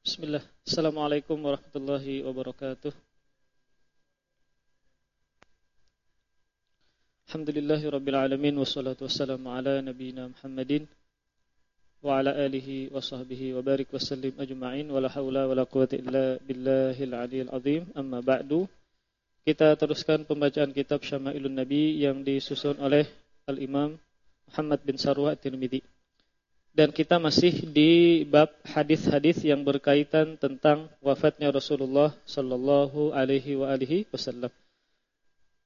Bismillah. Assalamualaikum warahmatullahi wabarakatuh. Alhamdulillahi rabbil alamin wassalatu wassalamu ala nabiyyina Muhammadin wa ala alihi wa sahbihi wa barik wa sallim ajma'in wa la haula wa la quwata illa billahil aliyil azim amma ba'du kita teruskan pembacaan kitab Syama'ilun Nabi yang disusun oleh Al-Imam Muhammad bin Sarwah At-Tirmidzi dan kita masih di bab hadis-hadis yang berkaitan tentang wafatnya Rasulullah sallallahu alaihi wa alihi wasallam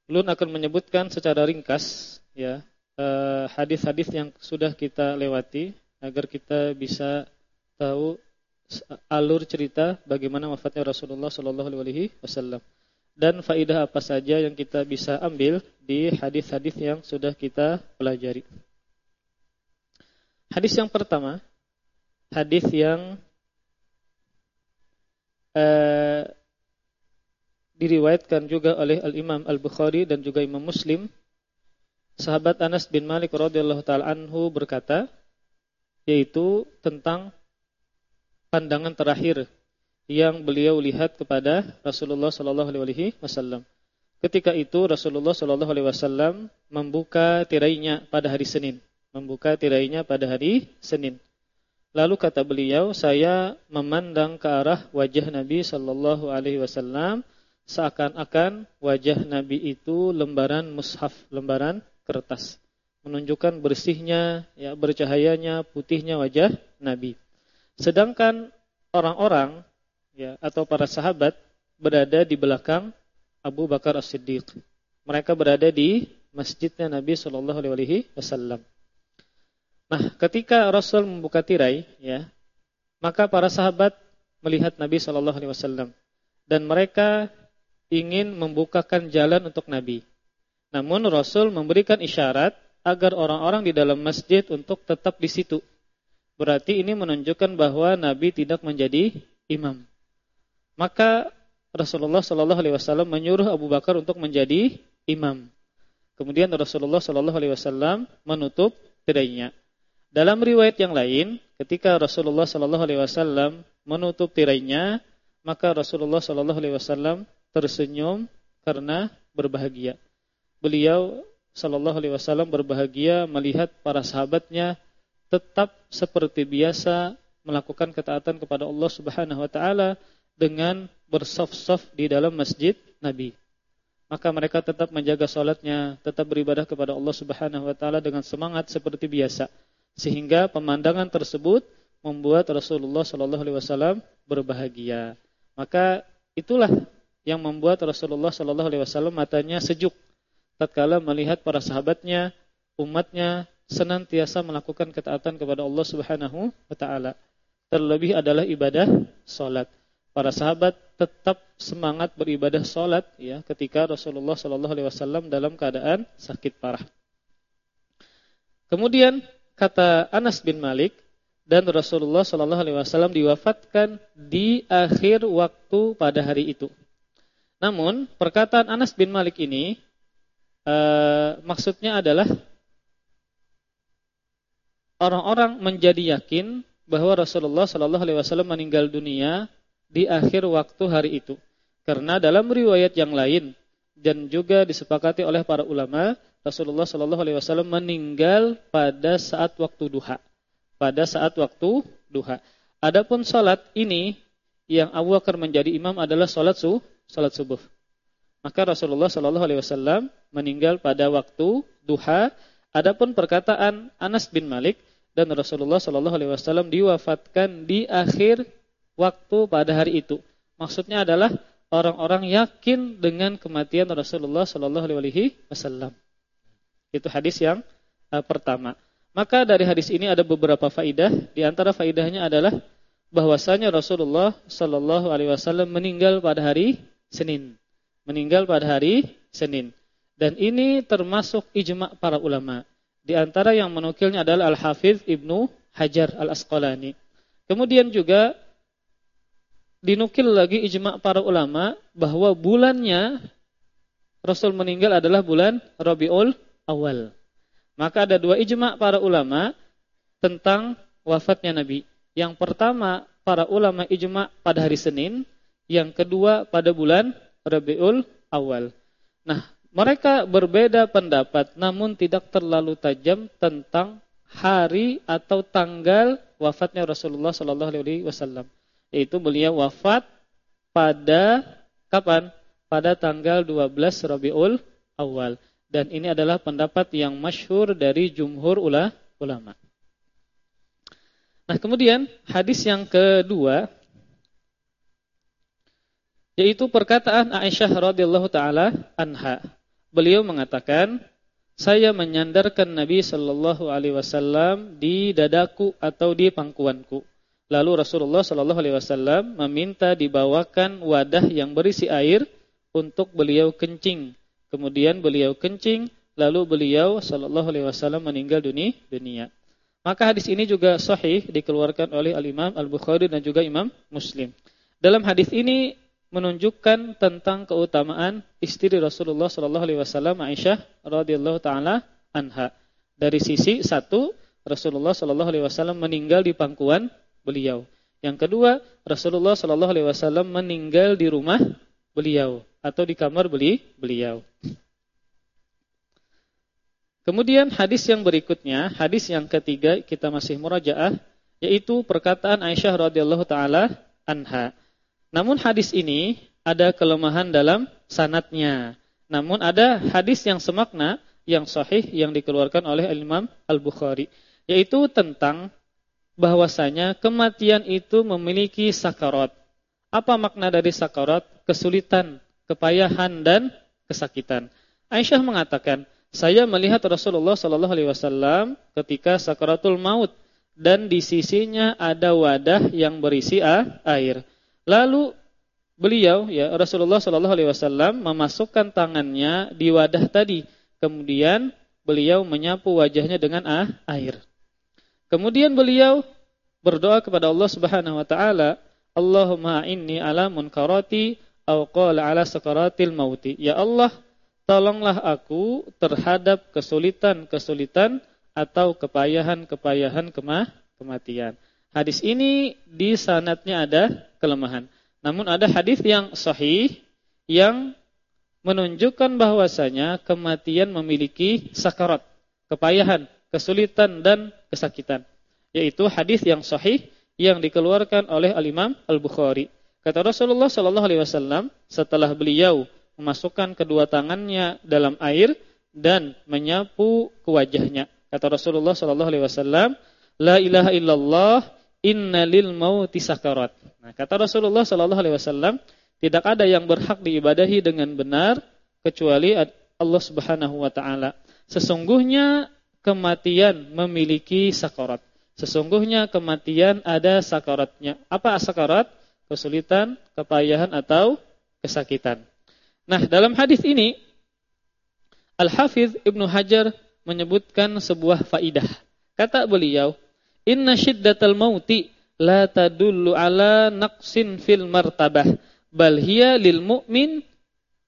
Lun akan menyebutkan secara ringkas ya eh, hadis-hadis yang sudah kita lewati agar kita bisa tahu alur cerita bagaimana wafatnya Rasulullah Shallallahu Alaihi Wasallam dan faidah apa saja yang kita bisa ambil di hadis-hadis yang sudah kita pelajari. Hadis yang pertama, hadis yang eh, diriwayatkan juga oleh Al-Imam Al-Bukhari dan juga Imam Muslim. Sahabat Anas bin Malik radhiyallahu taala anhu berkata yaitu tentang pandangan terakhir yang beliau lihat kepada Rasulullah sallallahu alaihi wasallam. Ketika itu Rasulullah sallallahu alaihi wasallam membuka tirainya pada hari Senin, membuka tirainya pada hari Senin. Lalu kata beliau, saya memandang ke arah wajah Nabi sallallahu alaihi wasallam seakan-akan wajah Nabi itu lembaran mushaf, lembaran kertas. Menunjukkan bersihnya, ya bercahayanya, putihnya wajah Nabi. Sedangkan orang-orang ya atau para sahabat berada di belakang Abu Bakar As-Siddiq. Mereka berada di masjidnya Nabi Shallallahu alaihi wasallam. Nah, ketika Rasul membuka tirai, ya, maka para sahabat melihat Nabi Shallallahu alaihi wasallam dan mereka ingin membukakan jalan untuk Nabi. Namun Rasul memberikan isyarat agar orang-orang di dalam masjid untuk tetap di situ. Berarti ini menunjukkan bahwa Nabi tidak menjadi imam. Maka Rasulullah Shallallahu Alaihi Wasallam menyuruh Abu Bakar untuk menjadi imam. Kemudian Rasulullah Shallallahu Alaihi Wasallam menutup tirainya. Dalam riwayat yang lain, ketika Rasulullah Shallallahu Alaihi Wasallam menutup tirainya, maka Rasulullah Shallallahu Alaihi Wasallam tersenyum karena berbahagia. Beliau sallallahu alaihi wasallam berbahagia melihat para sahabatnya tetap seperti biasa melakukan ketaatan kepada Allah Subhanahu wa taala dengan bersaf-saf di dalam masjid Nabi. Maka mereka tetap menjaga salatnya, tetap beribadah kepada Allah Subhanahu wa taala dengan semangat seperti biasa. Sehingga pemandangan tersebut membuat Rasulullah sallallahu alaihi wasallam berbahagia. Maka itulah yang membuat Rasulullah Shallallahu Alaihi Wasallam matanya sejuk tatkala melihat para sahabatnya, umatnya senantiasa melakukan ketaatan kepada Allah Subhanahu wa taala. Terlebih adalah ibadah salat. Para sahabat tetap semangat beribadah salat ya ketika Rasulullah Shallallahu alaihi wasallam dalam keadaan sakit parah. Kemudian kata Anas bin Malik dan Rasulullah Shallallahu alaihi wasallam diwafatkan di akhir waktu pada hari itu. Namun perkataan Anas bin Malik ini uh, maksudnya adalah orang-orang menjadi yakin bahwa Rasulullah Shallallahu Alaihi Wasallam meninggal dunia di akhir waktu hari itu. Karena dalam riwayat yang lain dan juga disepakati oleh para ulama, Rasulullah Shallallahu Alaihi Wasallam meninggal pada saat waktu duha. Pada saat waktu duha. Adapun salat ini yang Abu Bakar menjadi imam adalah salat su, salat subuh. Maka Rasulullah Shallallahu alaihi wasallam meninggal pada waktu duha. Adapun perkataan Anas bin Malik dan Rasulullah Shallallahu alaihi wasallam diwafatkan di akhir waktu pada hari itu. Maksudnya adalah orang-orang yakin dengan kematian Rasulullah Shallallahu alaihi wasallam. Itu hadis yang uh, pertama. Maka dari hadis ini ada beberapa faidah. Di antara faidahnya adalah bahwasanya Rasulullah Shallallahu Alaihi Wasallam meninggal pada hari Senin, meninggal pada hari Senin. Dan ini termasuk ijma para ulama. Di antara yang menukilnya adalah Al Hafidh Ibnu Hajar Al Asqalani. Kemudian juga dinukil lagi ijma para ulama bahwa bulannya Rasul meninggal adalah bulan Rabiul Awal. Maka ada dua ijma para ulama tentang wafatnya Nabi. Yang pertama para ulama ijma pada hari Senin, yang kedua pada bulan Rabiul Awal. Nah, mereka berbeda pendapat namun tidak terlalu tajam tentang hari atau tanggal wafatnya Rasulullah sallallahu alaihi wasallam. Yaitu beliau wafat pada kapan? Pada tanggal 12 Rabiul Awal. Dan ini adalah pendapat yang masyhur dari jumhur ulama. Nah, kemudian hadis yang kedua yaitu perkataan Aisyah radhiyallahu taala anha. Beliau mengatakan, "Saya menyandarkan Nabi sallallahu alaihi wasallam di dadaku atau di pangkuanku." Lalu Rasulullah sallallahu alaihi wasallam meminta dibawakan wadah yang berisi air untuk beliau kencing. Kemudian beliau kencing, lalu beliau sallallahu alaihi wasallam meninggal dunia. Maka hadis ini juga sahih dikeluarkan oleh Al-Imam Al-Bukhari dan juga Imam Muslim. Dalam hadis ini menunjukkan tentang keutamaan istri Rasulullah sallallahu alaihi wasallam Aisyah radhiyallahu taala anha. Dari sisi satu, Rasulullah sallallahu alaihi wasallam meninggal di pangkuan beliau. Yang kedua, Rasulullah sallallahu alaihi wasallam meninggal di rumah beliau atau di kamar beli beliau. Kemudian hadis yang berikutnya, hadis yang ketiga kita masih murajaah yaitu perkataan Aisyah radhiyallahu taala anha. Namun hadis ini ada kelemahan dalam sanatnya. Namun ada hadis yang semakna yang sahih yang dikeluarkan oleh Imam Al-Bukhari yaitu tentang bahwasanya kematian itu memiliki sakarat. Apa makna dari sakarat? Kesulitan, kepayahan dan kesakitan. Aisyah mengatakan, saya melihat Rasulullah Shallallahu Alaihi Wasallam ketika sakaratul maut dan di sisinya ada wadah yang berisi air. Lalu beliau ya Rasulullah Shallallahu Alaihi Wasallam memasukkan tangannya di wadah tadi. Kemudian beliau menyapu wajahnya dengan air. Kemudian beliau berdoa kepada Allah Subhanahu Wa Taala, Allahumma inni ala munkarati au qala ala sakaratil mauti. Ya Allah, tolonglah aku terhadap kesulitan-kesulitan atau kepayahan-kepayahan kemah, kematian. Hadis ini di sanatnya ada kelemahan. Namun ada hadis yang sahih yang menunjukkan bahwasanya kematian memiliki sakarat, kepayahan, kesulitan dan kesakitan. Yaitu hadis yang sahih yang dikeluarkan oleh Al-Imam Al-Bukhari. Kata Rasulullah sallallahu alaihi wasallam setelah beliau memasukkan kedua tangannya dalam air dan menyapu ke wajahnya. Kata Rasulullah sallallahu alaihi wasallam, "La ilaha illallah, innalil mauti sakarat." Nah, kata Rasulullah sallallahu alaihi wasallam, tidak ada yang berhak diibadahi dengan benar kecuali Allah Subhanahu wa taala. Sesungguhnya kematian memiliki sakarat. Sesungguhnya kematian ada sakaratnya. Apa sakarat? Kesulitan, kepayahan atau kesakitan. Nah, dalam hadis ini Al-Hafidh Ibnu Hajar menyebutkan sebuah faidah. Kata beliau, "Inna syiddatal mauti la tadullu ala naqsin fil martabah, bal hiya lil mu'min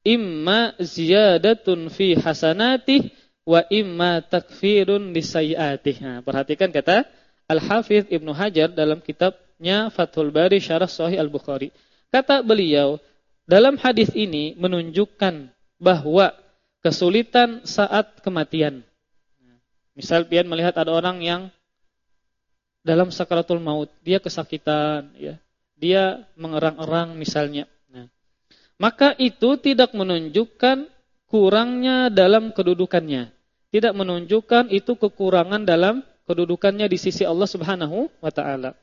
imma ziyadatun fi hasanatih wa imma takfirun lisayiatih." Nah, perhatikan kata Al-Hafidh Ibnu Hajar dalam kitabnya Fathul Bari Syarah Sahih Al-Bukhari. Kata beliau, dalam hadis ini menunjukkan bahwa kesulitan saat kematian. Misal pian melihat ada orang yang dalam sakaratul maut, dia kesakitan, ya, dia mengerang-erang misalnya. Nah, maka itu tidak menunjukkan kurangnya dalam kedudukannya. Tidak menunjukkan itu kekurangan dalam kedudukannya di sisi Allah Subhanahu wa taala.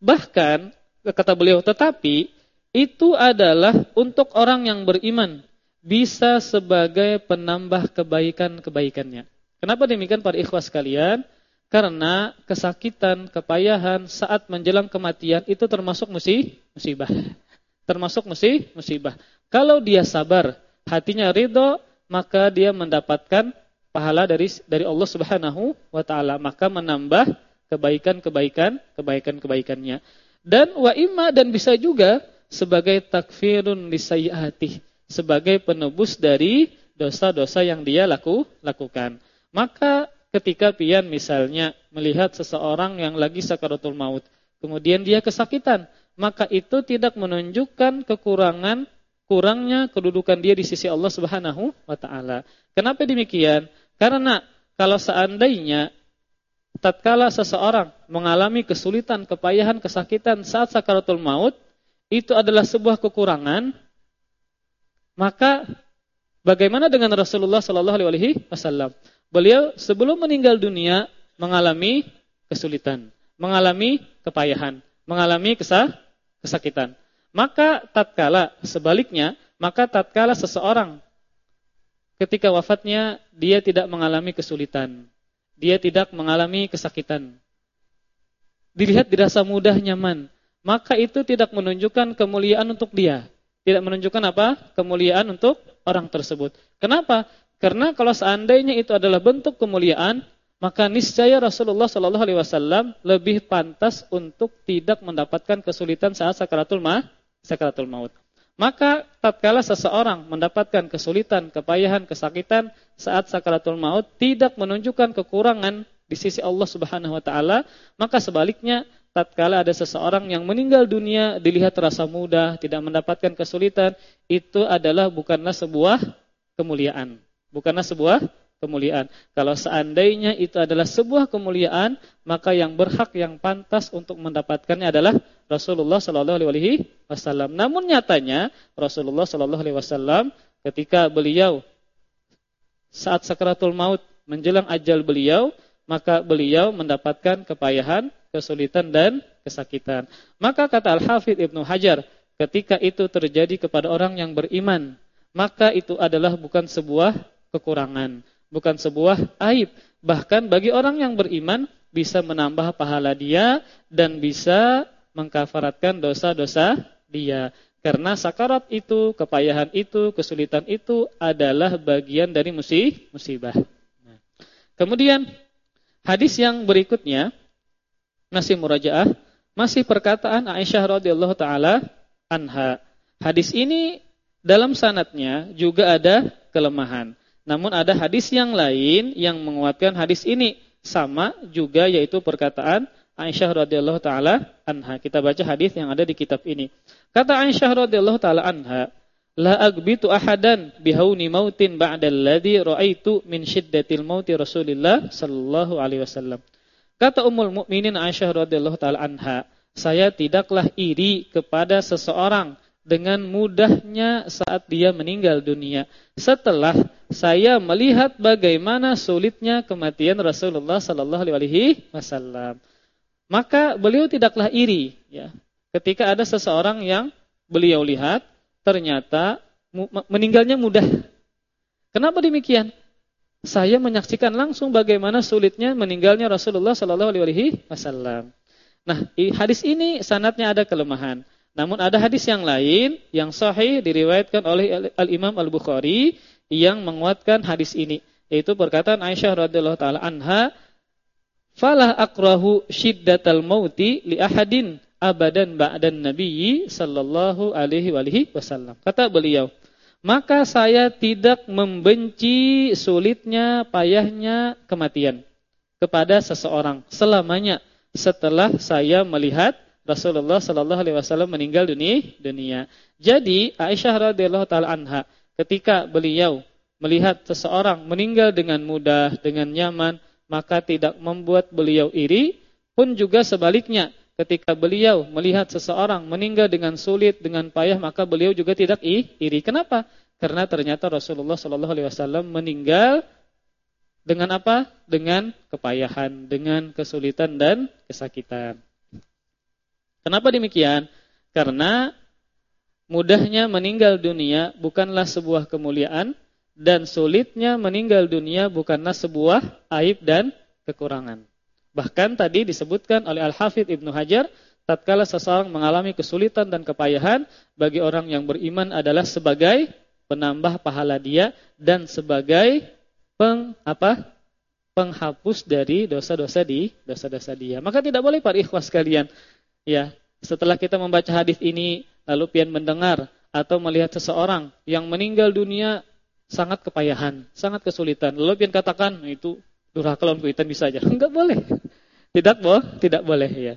Bahkan kata beliau tetapi itu adalah untuk orang yang beriman bisa sebagai penambah kebaikan-kebaikannya. Kenapa demikian para ikhwas sekalian? Karena kesakitan, kepayahan saat menjelang kematian itu termasuk musibah. Termasuk musibah. Kalau dia sabar, hatinya ridho, maka dia mendapatkan pahala dari dari Allah Subhanahu wa taala, maka menambah kebaikan-kebaikan, kebaikan-kebaikannya. Dan wa imma dan bisa juga sebagai takfirun lisayyiatih, sebagai penebus dari dosa-dosa yang dia laku, lakukan. Maka ketika pian misalnya melihat seseorang yang lagi sakaratul maut, kemudian dia kesakitan, maka itu tidak menunjukkan kekurangan kurangnya kedudukan dia di sisi Allah Subhanahu wa taala. Kenapa demikian? Karena kalau seandainya tatkala seseorang mengalami kesulitan, kepayahan, kesakitan saat sakaratul maut, itu adalah sebuah kekurangan, maka bagaimana dengan Rasulullah Shallallahu alaihi wasallam? Beliau sebelum meninggal dunia mengalami kesulitan, mengalami kepayahan, mengalami kesah, kesakitan. Maka tatkala sebaliknya, maka tatkala seseorang ketika wafatnya dia tidak mengalami kesulitan, dia tidak mengalami kesakitan. Dilihat dirasa mudah nyaman, maka itu tidak menunjukkan kemuliaan untuk dia. Tidak menunjukkan apa? Kemuliaan untuk orang tersebut. Kenapa? Karena kalau seandainya itu adalah bentuk kemuliaan, maka niscaya Rasulullah Shallallahu Alaihi Wasallam lebih pantas untuk tidak mendapatkan kesulitan saat sakaratul ma, sakaratul maut. Maka tatkala seseorang mendapatkan kesulitan, kepayahan, kesakitan saat sakaratul maut tidak menunjukkan kekurangan di sisi Allah Subhanahu wa taala, maka sebaliknya tatkala ada seseorang yang meninggal dunia dilihat terasa mudah, tidak mendapatkan kesulitan, itu adalah bukanlah sebuah kemuliaan. Bukanlah sebuah kemuliaan. Kalau seandainya itu adalah sebuah kemuliaan, maka yang berhak yang pantas untuk mendapatkannya adalah Rasulullah Shallallahu alaihi wasallam. Namun nyatanya Rasulullah Shallallahu alaihi wasallam ketika beliau saat sakaratul maut menjelang ajal beliau, maka beliau mendapatkan kepayahan, kesulitan dan kesakitan. Maka kata Al-Hafidh Ibnu Hajar, ketika itu terjadi kepada orang yang beriman, maka itu adalah bukan sebuah kekurangan bukan sebuah aib. Bahkan bagi orang yang beriman bisa menambah pahala dia dan bisa mengkafaratkan dosa-dosa dia. Karena sakarat itu, kepayahan itu, kesulitan itu adalah bagian dari musibah. Kemudian hadis yang berikutnya masih murajaah, masih perkataan Aisyah radhiyallahu taala anha. Hadis ini dalam sanatnya juga ada kelemahan. Namun ada hadis yang lain yang menguatkan hadis ini sama juga yaitu perkataan Aisyah radhiyallahu taala anha. Kita baca hadis yang ada di kitab ini. Kata Aisyah radhiyallahu taala anha, "La agbitu ahadan bihauni mautin ba'da alladhi ra'aitu min syiddatil mauti Rasulillah sallallahu alaihi wasallam." Kata Ummul Mukminin Aisyah radhiyallahu taala anha, "Saya tidaklah iri kepada seseorang dengan mudahnya saat dia meninggal dunia. Setelah saya melihat bagaimana sulitnya kematian Rasulullah sallallahu alaihi wasallam. Maka beliau tidaklah iri ya. Ketika ada seseorang yang beliau lihat ternyata meninggalnya mudah. Kenapa demikian? Saya menyaksikan langsung bagaimana sulitnya meninggalnya Rasulullah sallallahu alaihi wasallam. Nah, hadis ini sanatnya ada kelemahan. Namun ada hadis yang lain yang sahih diriwayatkan oleh Al-Imam Al-Bukhari yang menguatkan hadis ini yaitu perkataan Aisyah radhiyallahu taala anha falah akrahu syiddatal mauti li ahadin abadan ba'dan nabiyyi sallallahu alaihi wasallam kata beliau maka saya tidak membenci sulitnya payahnya kematian kepada seseorang selamanya setelah saya melihat Rasulullah Shallallahu Alaihi Wasallam meninggal dunia. dunia. Jadi Aisyah radhiyallahu taala anha ketika beliau melihat seseorang meninggal dengan mudah, dengan nyaman, maka tidak membuat beliau iri, pun juga sebaliknya ketika beliau melihat seseorang meninggal dengan sulit, dengan payah, maka beliau juga tidak iri. Kenapa? Karena ternyata Rasulullah Shallallahu Alaihi Wasallam meninggal dengan apa? Dengan kepayahan, dengan kesulitan dan kesakitan. Kenapa demikian? Karena mudahnya meninggal dunia bukanlah sebuah kemuliaan dan sulitnya meninggal dunia bukanlah sebuah aib dan kekurangan. Bahkan tadi disebutkan oleh Al-Hafidh Ibnu Hajar, tatkala seseorang mengalami kesulitan dan kepayahan, bagi orang yang beriman adalah sebagai penambah pahala dia dan sebagai peng apa? penghapus dari dosa-dosa di dosa-dosa dia. Maka tidak boleh para ikhwas sekalian Ya, setelah kita membaca hadis ini lalu pian mendengar atau melihat seseorang yang meninggal dunia sangat kepayahan, sangat kesulitan. Lalu pian katakan nah, itu durhaka lawan kuitan bisa aja. Enggak boleh. Tidak boh, tidak boleh ya.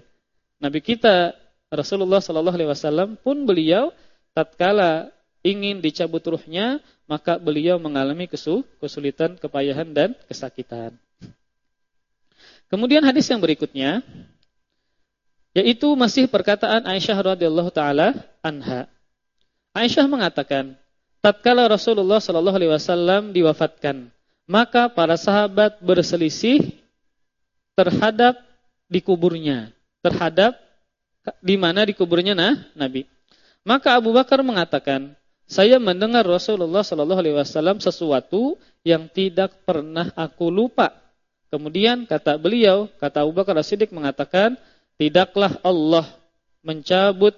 Nabi kita Rasulullah Shallallahu Alaihi Wasallam pun beliau tatkala ingin dicabut ruhnya, maka beliau mengalami kesulitan, kepayahan dan kesakitan. Kemudian hadis yang berikutnya yaitu masih perkataan Aisyah radhiyallahu taala anha. Aisyah mengatakan, tatkala Rasulullah shallallahu alaihi wasallam diwafatkan, maka para sahabat berselisih terhadap dikuburnya, terhadap di mana dikuburnya nah Nabi. Maka Abu Bakar mengatakan, saya mendengar Rasulullah Shallallahu Alaihi Wasallam sesuatu yang tidak pernah aku lupa. Kemudian kata beliau, kata Abu Bakar As-Siddiq mengatakan, tidaklah Allah mencabut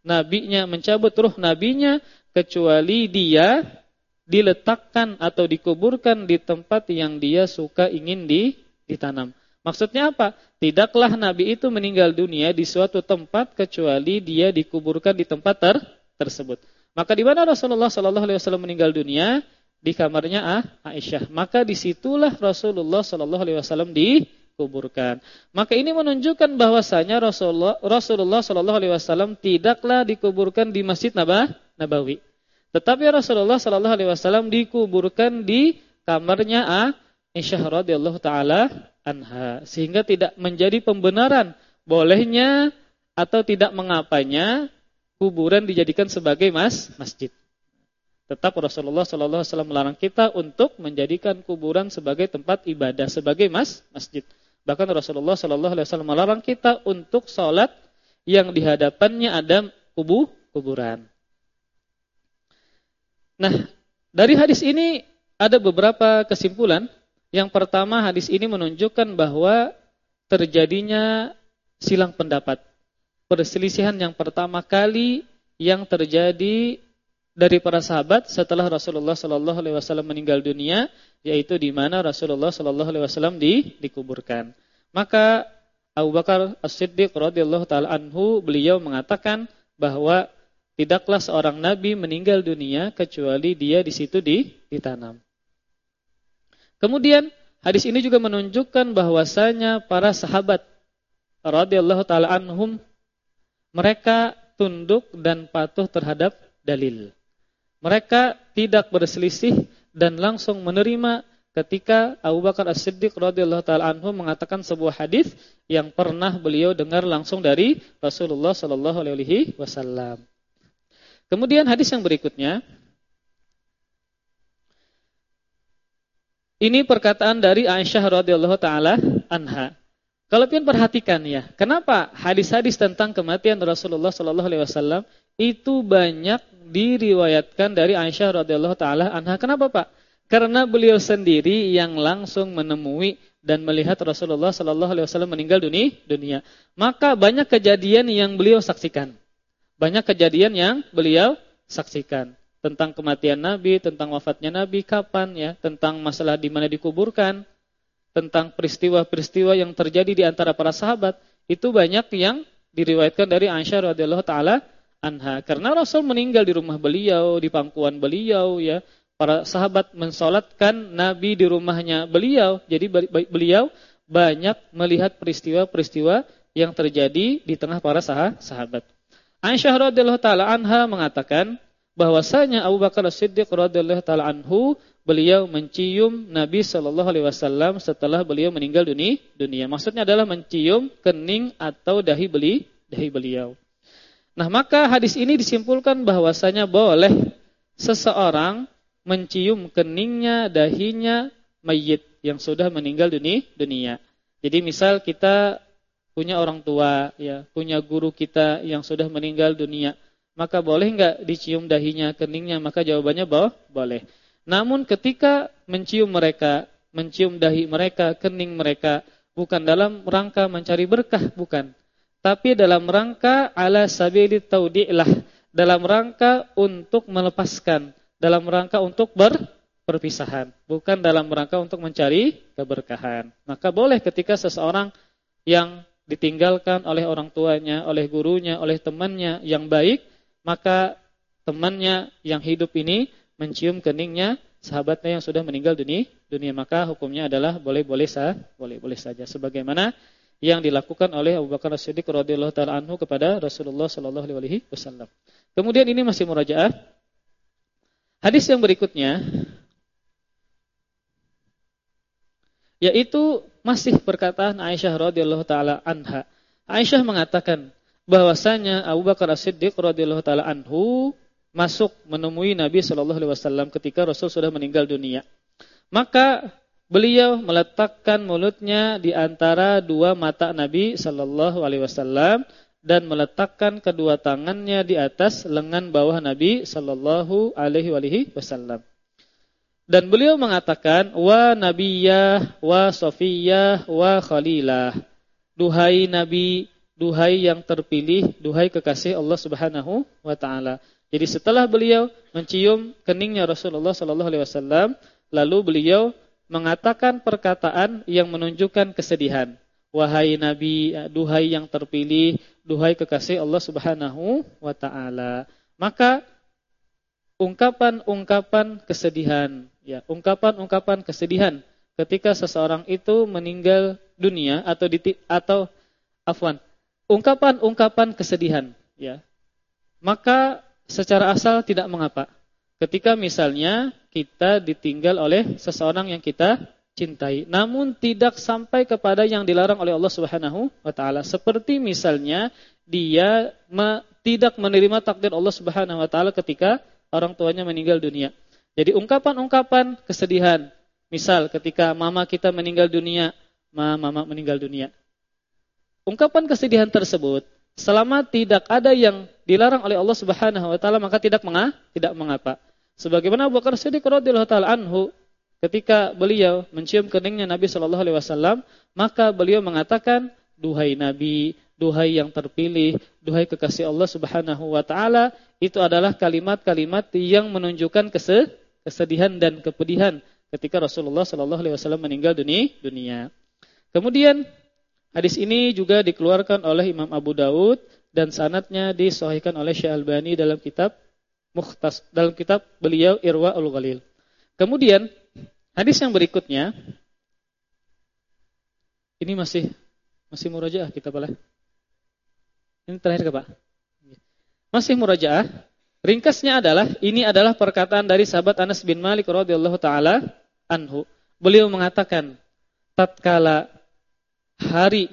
nabinya, mencabut ruh nabinya kecuali dia diletakkan atau dikuburkan di tempat yang dia suka ingin ditanam. Maksudnya apa? Tidaklah nabi itu meninggal dunia di suatu tempat kecuali dia dikuburkan di tempat ter tersebut. Maka di mana Rasulullah Shallallahu Alaihi Wasallam meninggal dunia di kamarnya ah, Aisyah. Maka di situlah Rasulullah Shallallahu Alaihi Wasallam dikuburkan. Maka ini menunjukkan bahwasanya Rasulullah Shallallahu Alaihi Wasallam tidaklah dikuburkan di Masjid Nabawi. Tetapi Rasulullah Shallallahu Alaihi Wasallam dikuburkan di kamarnya ah, Aisyah radhiyallahu taala anha. Sehingga tidak menjadi pembenaran bolehnya atau tidak mengapanya kuburan dijadikan sebagai mas masjid. Tetap Rasulullah Shallallahu Alaihi Wasallam melarang kita untuk menjadikan kuburan sebagai tempat ibadah, sebagai mas masjid. Bahkan Rasulullah Shallallahu Alaihi Wasallam melarang kita untuk sholat yang di hadapannya ada kubu kuburan. Nah, dari hadis ini ada beberapa kesimpulan. Yang pertama, hadis ini menunjukkan bahwa terjadinya silang pendapat perselisihan yang pertama kali yang terjadi dari para sahabat setelah Rasulullah Shallallahu Alaihi Wasallam meninggal dunia, yaitu di mana Rasulullah Shallallahu Alaihi Wasallam di, dikuburkan. Maka Abu Bakar As-Siddiq radhiyallahu taala anhu beliau mengatakan bahwa tidaklah seorang nabi meninggal dunia kecuali dia di situ di, ditanam. Kemudian hadis ini juga menunjukkan bahwasanya para sahabat radhiyallahu taala anhum mereka tunduk dan patuh terhadap dalil. Mereka tidak berselisih dan langsung menerima ketika Abu Bakar As-Siddiq radhiyallahu taala anhu mengatakan sebuah hadis yang pernah beliau dengar langsung dari Rasulullah sallallahu alaihi wasallam. Kemudian hadis yang berikutnya ini perkataan dari Aisyah radhiyallahu taala anha. Kalau pian perhatikan ya, kenapa hadis-hadis tentang kematian Rasulullah Shallallahu Alaihi Wasallam itu banyak diriwayatkan dari Aisyah radhiyallahu taala anha. Kenapa Pak? Karena beliau sendiri yang langsung menemui dan melihat Rasulullah Shallallahu Alaihi Wasallam meninggal dunia, dunia. Maka banyak kejadian yang beliau saksikan. Banyak kejadian yang beliau saksikan tentang kematian Nabi, tentang wafatnya Nabi, kapan ya, tentang masalah di mana dikuburkan, tentang peristiwa-peristiwa yang terjadi di antara para sahabat itu banyak yang diriwayatkan dari Aisyah radhiyallahu taala anha karena Rasul meninggal di rumah beliau di pangkuan beliau ya para sahabat mensolatkan Nabi di rumahnya beliau jadi beliau banyak melihat peristiwa-peristiwa yang terjadi di tengah para sahabat Aisyah radhiyallahu taala anha mengatakan bahwasanya Abu Bakar As-Siddiq radhiyallahu taala anhu beliau mencium Nabi Shallallahu Alaihi Wasallam setelah beliau meninggal. Dunia maksudnya adalah mencium kening atau dahi beli dahi beliau. Nah maka hadis ini disimpulkan bahwasanya boleh seseorang mencium keningnya, dahinya mayit yang sudah meninggal dunia. dunia. Jadi misal kita punya orang tua, ya, punya guru kita yang sudah meninggal dunia, maka boleh nggak dicium dahinya, keningnya? Maka jawabannya bahwa boleh. Namun ketika mencium mereka, mencium dahi mereka, kening mereka, bukan dalam rangka mencari berkah, bukan. Tapi dalam rangka ala sabili taudi'lah, dalam rangka untuk melepaskan, dalam rangka untuk berperpisahan, bukan dalam rangka untuk mencari keberkahan. Maka boleh ketika seseorang yang ditinggalkan oleh orang tuanya, oleh gurunya, oleh temannya yang baik, maka temannya yang hidup ini mencium keningnya sahabatnya yang sudah meninggal dunia, dunia maka hukumnya adalah boleh-boleh sah, boleh-boleh saja. Sebagaimana yang dilakukan oleh Abu Bakar As-Siddiq radhiyallahu taala anhu kepada Rasulullah sallallahu alaihi wasallam. Kemudian ini masih murajaah. Hadis yang berikutnya yaitu masih perkataan Aisyah radhiyallahu taala anha. Aisyah mengatakan bahwasanya Abu Bakar As-Siddiq radhiyallahu taala anhu masuk menemui Nabi sallallahu alaihi wasallam ketika Rasul sudah meninggal dunia. Maka beliau meletakkan mulutnya di antara dua mata Nabi sallallahu alaihi wasallam dan meletakkan kedua tangannya di atas lengan bawah Nabi sallallahu alaihi wasallam. Dan beliau mengatakan wa nabiyah wa sofiyah wa khalilah. Duhai nabi, duhai yang terpilih, duhai kekasih Allah Subhanahu wa taala. Jadi setelah beliau mencium keningnya Rasulullah sallallahu alaihi wasallam, lalu beliau mengatakan perkataan yang menunjukkan kesedihan. Wahai nabi, duhai yang terpilih, duhai kekasih Allah Subhanahu wa taala. Maka ungkapan-ungkapan kesedihan, ya, ungkapan-ungkapan kesedihan ketika seseorang itu meninggal dunia atau di, atau afwan, ungkapan-ungkapan kesedihan, ya. Maka secara asal tidak mengapa. Ketika misalnya kita ditinggal oleh seseorang yang kita cintai, namun tidak sampai kepada yang dilarang oleh Allah Subhanahu wa taala. Seperti misalnya dia me, tidak menerima takdir Allah Subhanahu wa taala ketika orang tuanya meninggal dunia. Jadi ungkapan-ungkapan kesedihan. Misal ketika mama kita meninggal dunia, mama, mama meninggal dunia. Ungkapan kesedihan tersebut selama tidak ada yang dilarang oleh Allah Subhanahu wa taala maka tidak menga, tidak mengapa. Sebagaimana Abu Bakar Siddiq radhiyallahu taala anhu ketika beliau mencium keningnya Nabi sallallahu alaihi wasallam, maka beliau mengatakan, "Duhai Nabi, duhai yang terpilih, duhai kekasih Allah Subhanahu wa taala, itu adalah kalimat-kalimat yang menunjukkan kesedihan dan kepedihan ketika Rasulullah sallallahu alaihi wasallam meninggal dunia. Kemudian hadis ini juga dikeluarkan oleh Imam Abu Daud dan sanatnya disahihkan oleh Syekh Albani dalam kitab Mukhtas dalam kitab beliau Irwaul Ghalil. Kemudian hadis yang berikutnya ini masih masih murajaah kita boleh. Ini terakhir ke Pak. Masih murajaah. Ringkasnya adalah ini adalah perkataan dari sahabat Anas bin Malik radhiyallahu taala anhu. Beliau mengatakan tatkala hari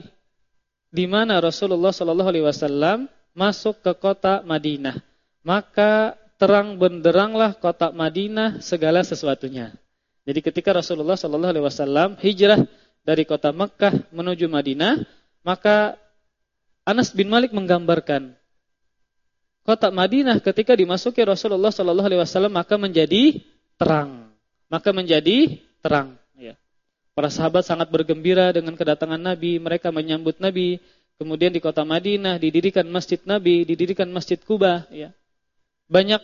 di mana Rasulullah shallallahu alaihi wasallam masuk ke kota Madinah, maka terang benderanglah kota Madinah segala sesuatunya. Jadi ketika Rasulullah shallallahu alaihi wasallam hijrah dari kota Mekah menuju Madinah, maka Anas bin Malik menggambarkan kota Madinah ketika dimasuki Rasulullah Shallallahu Alaihi Wasallam maka menjadi terang, maka menjadi terang. Ya. Para sahabat sangat bergembira dengan kedatangan Nabi, mereka menyambut Nabi. Kemudian di kota Madinah didirikan masjid Nabi, didirikan masjid Kuba. Ya. Banyak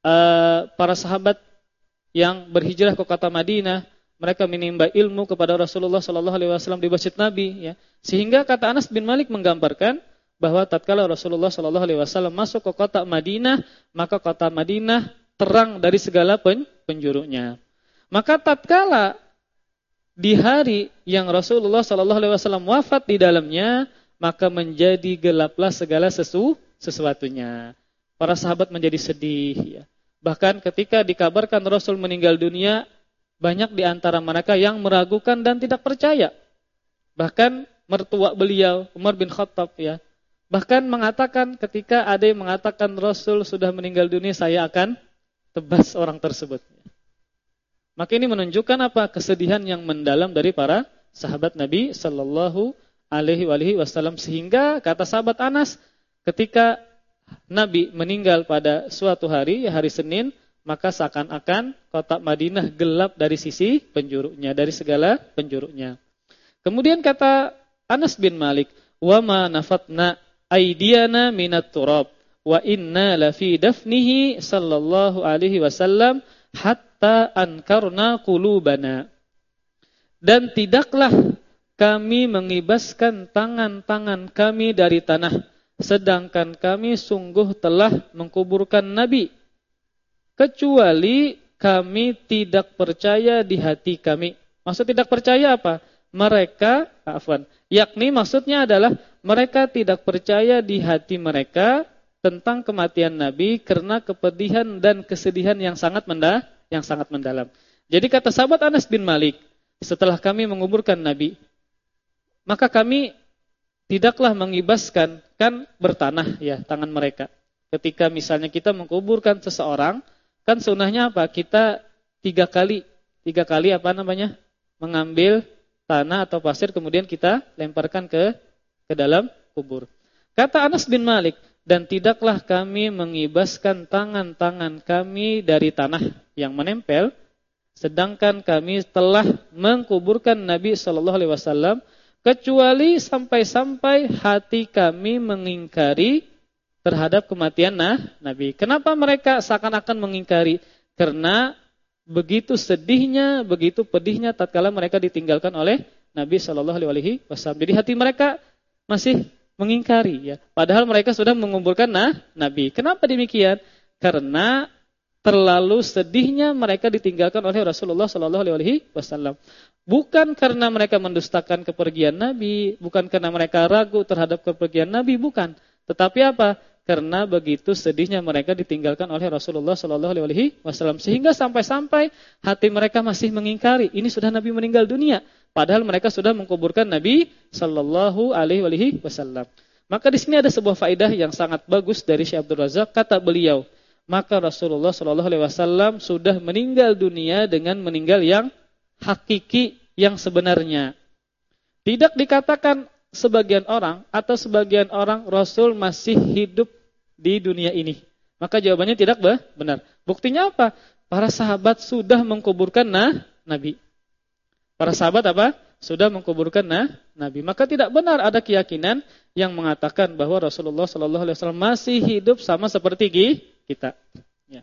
uh, para sahabat yang berhijrah ke kota Madinah mereka menimba ilmu kepada Rasulullah Shallallahu Alaihi Wasallam di masjid Nabi, ya. Sehingga kata Anas bin Malik menggambarkan bahwa tatkala Rasulullah Shallallahu Alaihi Wasallam masuk ke kota Madinah, maka kota Madinah terang dari segala pen penjurunya. Maka tatkala di hari yang Rasulullah Shallallahu Alaihi Wasallam wafat di dalamnya, maka menjadi gelaplah segala sesu sesuatunya. Para sahabat menjadi sedih. Ya. Bahkan ketika dikabarkan Rasul meninggal dunia, banyak di antara mereka yang meragukan dan tidak percaya. Bahkan mertua beliau, Umar bin Khattab ya, bahkan mengatakan ketika ada yang mengatakan Rasul sudah meninggal dunia, saya akan tebas orang tersebut. Maka ini menunjukkan apa? Kesedihan yang mendalam dari para sahabat Nabi sallallahu alaihi wasallam sehingga kata sahabat Anas ketika Nabi meninggal pada suatu hari, hari Senin, maka seakan-akan kota Madinah gelap dari sisi penjurunya, dari segala penjurunya. Kemudian kata Anas bin Malik, "Wa ma nafatna aydiyana minat turab wa inna la fi dafnihi sallallahu alaihi wasallam hatta ankarna qulubana." Dan tidaklah kami mengibaskan tangan-tangan kami dari tanah sedangkan kami sungguh telah mengkuburkan nabi kecuali kami tidak percaya di hati kami. Maksud tidak percaya apa? mereka afwan yakni maksudnya adalah mereka tidak percaya di hati mereka tentang kematian Nabi karena kepedihan dan kesedihan yang sangat mendah yang sangat mendalam. Jadi kata sahabat Anas bin Malik, setelah kami menguburkan Nabi, maka kami tidaklah mengibaskan kan bertanah ya tangan mereka. Ketika misalnya kita menguburkan seseorang, kan sunnahnya apa? Kita tiga kali, tiga kali apa namanya? Mengambil tanah atau pasir kemudian kita lemparkan ke ke dalam kubur. Kata Anas bin Malik, dan tidaklah kami mengibaskan tangan-tangan kami dari tanah yang menempel, sedangkan kami telah mengkuburkan Nabi Shallallahu Alaihi Wasallam, kecuali sampai-sampai hati kami mengingkari terhadap kematian nah, Nabi. Kenapa mereka seakan-akan mengingkari? Karena begitu sedihnya, begitu pedihnya tatkala mereka ditinggalkan oleh Nabi Shallallahu Alaihi Wasallam. Jadi hati mereka masih mengingkari ya. Padahal mereka sudah mengumpulkan nah, Nabi. Kenapa demikian? Karena terlalu sedihnya mereka ditinggalkan oleh Rasulullah Shallallahu Alaihi Wasallam. Bukan karena mereka mendustakan kepergian Nabi, bukan karena mereka ragu terhadap kepergian Nabi, bukan. Tetapi apa? Karena begitu sedihnya mereka ditinggalkan oleh Rasulullah Shallallahu Alaihi Wasallam sehingga sampai-sampai hati mereka masih mengingkari ini sudah Nabi meninggal dunia. Padahal mereka sudah mengkuburkan Nabi Shallallahu Alaihi Wasallam. Maka di sini ada sebuah faedah yang sangat bagus dari Syekh Abdul Razak. Kata beliau, maka Rasulullah Shallallahu Alaihi Wasallam sudah meninggal dunia dengan meninggal yang hakiki yang sebenarnya. Tidak dikatakan sebagian orang atau sebagian orang Rasul masih hidup di dunia ini. Maka jawabannya tidak benar. Buktinya apa? Para sahabat sudah mengkuburkan nah, Nabi. Para sahabat apa? Sudah mengkuburkan nah, Nabi. Maka tidak benar ada keyakinan yang mengatakan bahwa Rasulullah Wasallam masih hidup sama seperti kita. Ya.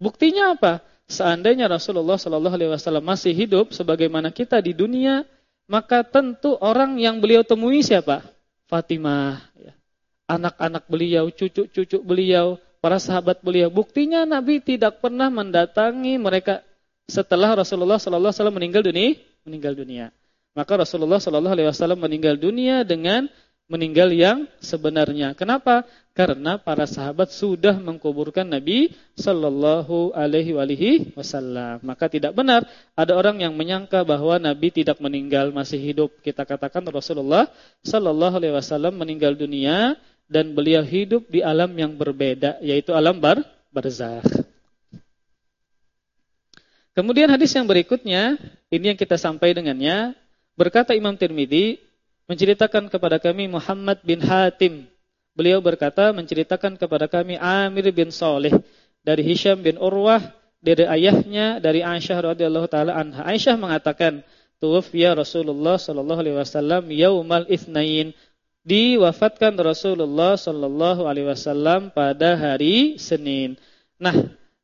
Buktinya apa? Seandainya Rasulullah Wasallam masih hidup sebagaimana kita di dunia, maka tentu orang yang beliau temui siapa? Fatimah. Ya. Anak-anak beliau, cucu-cucu beliau, para sahabat beliau. Buktinya Nabi tidak pernah mendatangi mereka setelah Rasulullah Wasallam meninggal dunia meninggal dunia. Maka Rasulullah Wasallam meninggal dunia dengan meninggal yang sebenarnya. Kenapa? Karena para sahabat sudah mengkuburkan Nabi Shallallahu Alaihi Wasallam. Maka tidak benar ada orang yang menyangka bahwa Nabi tidak meninggal masih hidup. Kita katakan Rasulullah Shallallahu Alaihi Wasallam meninggal dunia dan beliau hidup di alam yang berbeda, yaitu alam bar barzakh. Kemudian hadis yang berikutnya, ini yang kita sampai dengannya, berkata Imam Tirmidzi menceritakan kepada kami Muhammad bin Hatim. Beliau berkata menceritakan kepada kami Amir bin Saleh dari Hisham bin Urwah dari ayahnya dari Aisyah radhiyallahu taala anha. Aisyah mengatakan, "Tuwfiya Rasulullah sallallahu alaihi wasallam yaumal itsnain." Diwafatkan Rasulullah sallallahu alaihi wasallam pada hari Senin. Nah,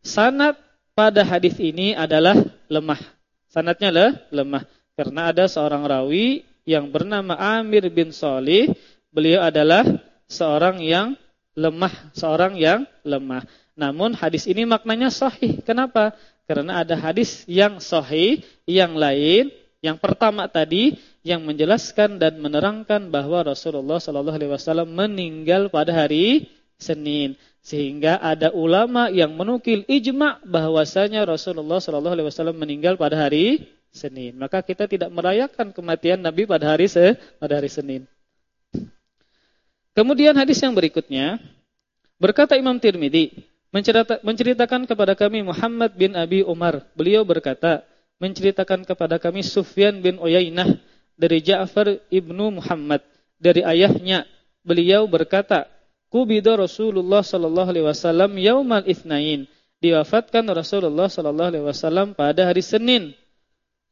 sanad pada hadis ini adalah lemah. Sanatnya lah lemah karena ada seorang rawi yang bernama Amir bin Salih, beliau adalah seorang yang lemah, seorang yang lemah. Namun hadis ini maknanya sahih. Kenapa? Karena ada hadis yang sahih, yang lain, yang pertama tadi yang menjelaskan dan menerangkan bahwa Rasulullah Shallallahu alaihi wasallam meninggal pada hari Senin. Sehingga ada ulama yang menukil ijma bahwasanya Rasulullah Shallallahu Alaihi Wasallam meninggal pada hari Senin. Maka kita tidak merayakan kematian Nabi pada hari se pada hari Senin. Kemudian hadis yang berikutnya berkata Imam Tirmidzi menceritakan kepada kami Muhammad bin Abi Umar. Beliau berkata menceritakan kepada kami Sufyan bin Uyainah dari Ja'far ibnu Muhammad dari ayahnya. Beliau berkata kubida Rasulullah sallallahu alaihi wasallam yaumal itsnain. Diwafatkan Rasulullah sallallahu alaihi wasallam pada hari Senin.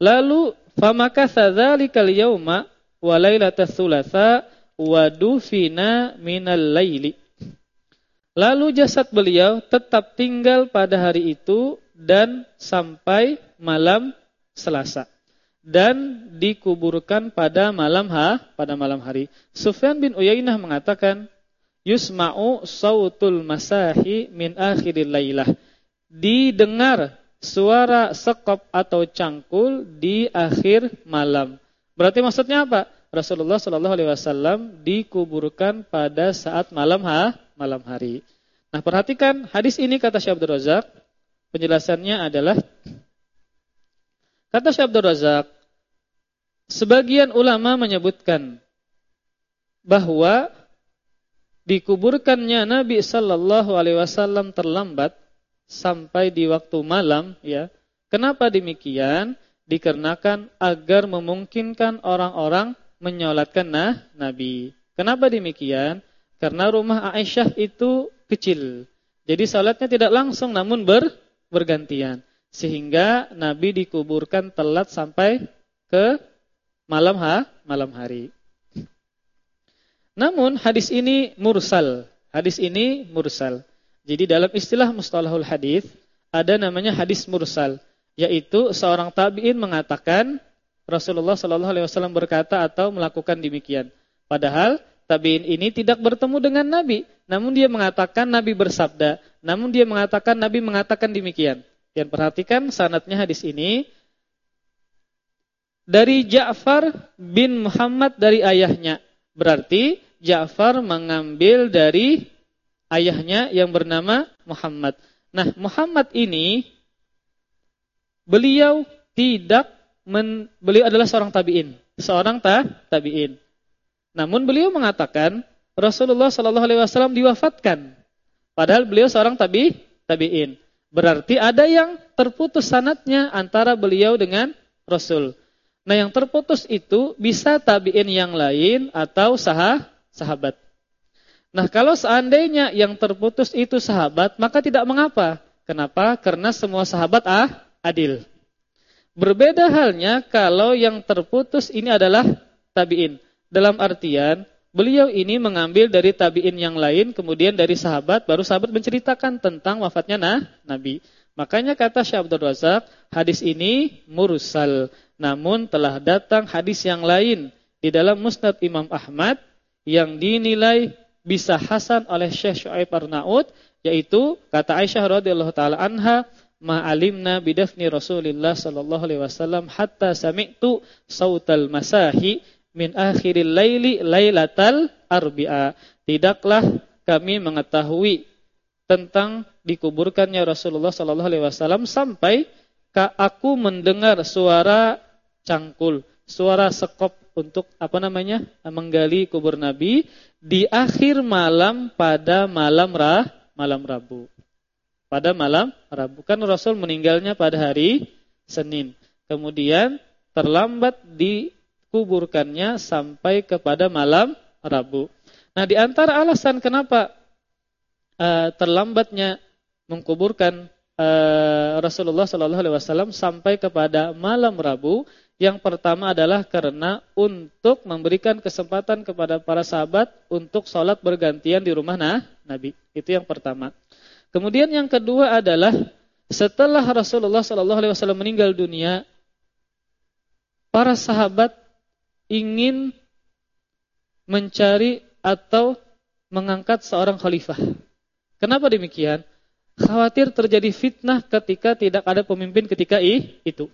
Lalu famakatha dzalikal yauma wa lailatas tsulatsa wa dufina minal laili. Lalu jasad beliau tetap tinggal pada hari itu dan sampai malam Selasa dan dikuburkan pada malam ha pada malam hari. Sufyan bin Uyainah mengatakan yusma'u sautul masahi min akhiril lailah. Didengar suara sekop atau cangkul di akhir malam. Berarti maksudnya apa? Rasulullah Shallallahu Alaihi Wasallam dikuburkan pada saat malam ha, malam hari. Nah perhatikan hadis ini kata Syekh Abdul Razak, penjelasannya adalah kata Syekh Abdul Razak, sebagian ulama menyebutkan bahwa dikuburkannya Nabi Shallallahu Alaihi Wasallam terlambat sampai di waktu malam, ya. Kenapa demikian? Dikarenakan agar memungkinkan orang-orang menyolatkan nah, Nabi. Kenapa demikian? Karena rumah Aisyah itu kecil. Jadi salatnya tidak langsung namun ber, bergantian. Sehingga Nabi dikuburkan telat sampai ke malam ha, malam hari. Namun hadis ini mursal. Hadis ini mursal. Jadi dalam istilah mustalahul hadis ada namanya hadis mursal, yaitu seorang tabi'in mengatakan Rasulullah Shallallahu Alaihi Wasallam berkata atau melakukan demikian. Padahal tabiin ini tidak bertemu dengan Nabi, namun dia mengatakan Nabi bersabda, namun dia mengatakan Nabi mengatakan demikian. Dan perhatikan sanatnya hadis ini dari Ja'far bin Muhammad dari ayahnya. Berarti Ja'far mengambil dari ayahnya yang bernama Muhammad. Nah, Muhammad ini beliau tidak men, beliau adalah seorang tabi'in, seorang ta, tabi'in. Namun beliau mengatakan Rasulullah Shallallahu alaihi wasallam diwafatkan. Padahal beliau seorang tabi tabi'in. Berarti ada yang terputus sanatnya antara beliau dengan Rasul. Nah, yang terputus itu bisa tabi'in yang lain atau sah sahabat. Nah, kalau seandainya yang terputus itu sahabat, maka tidak mengapa. Kenapa? Karena semua sahabat ah adil. Berbeda halnya kalau yang terputus ini adalah tabi'in. Dalam artian, beliau ini mengambil dari tabi'in yang lain, kemudian dari sahabat, baru sahabat menceritakan tentang wafatnya nah, Nabi. Makanya kata Syekh Abdul Razak, hadis ini mursal. Namun telah datang hadis yang lain di dalam Musnad Imam Ahmad yang dinilai bisa hasan oleh Syekh Syuaib Arnaud yaitu kata Aisyah radhiyallahu taala anha ma'alimna bidafni Rasulillah sallallahu alaihi wasallam hatta sami'tu sautal masahi min akhiril laili lailatal arbi'a. Tidaklah kami mengetahui tentang dikuburkannya Rasulullah sallallahu alaihi wasallam sampai aku mendengar suara cangkul, suara sekop untuk apa namanya? menggali kubur Nabi di akhir malam pada malam rah, malam Rabu pada malam Rabu. Kan Rasul meninggalnya pada hari Senin. Kemudian terlambat dikuburkannya sampai kepada malam Rabu. Nah, di antara alasan kenapa uh, terlambatnya mengkuburkan uh, Rasulullah Shallallahu Alaihi Wasallam sampai kepada malam Rabu, yang pertama adalah karena untuk memberikan kesempatan kepada para sahabat untuk sholat bergantian di rumah nah, Nabi. Itu yang pertama. Kemudian yang kedua adalah setelah Rasulullah Wasallam meninggal dunia, para sahabat ingin mencari atau mengangkat seorang khalifah. Kenapa demikian? Khawatir terjadi fitnah ketika tidak ada pemimpin ketika itu.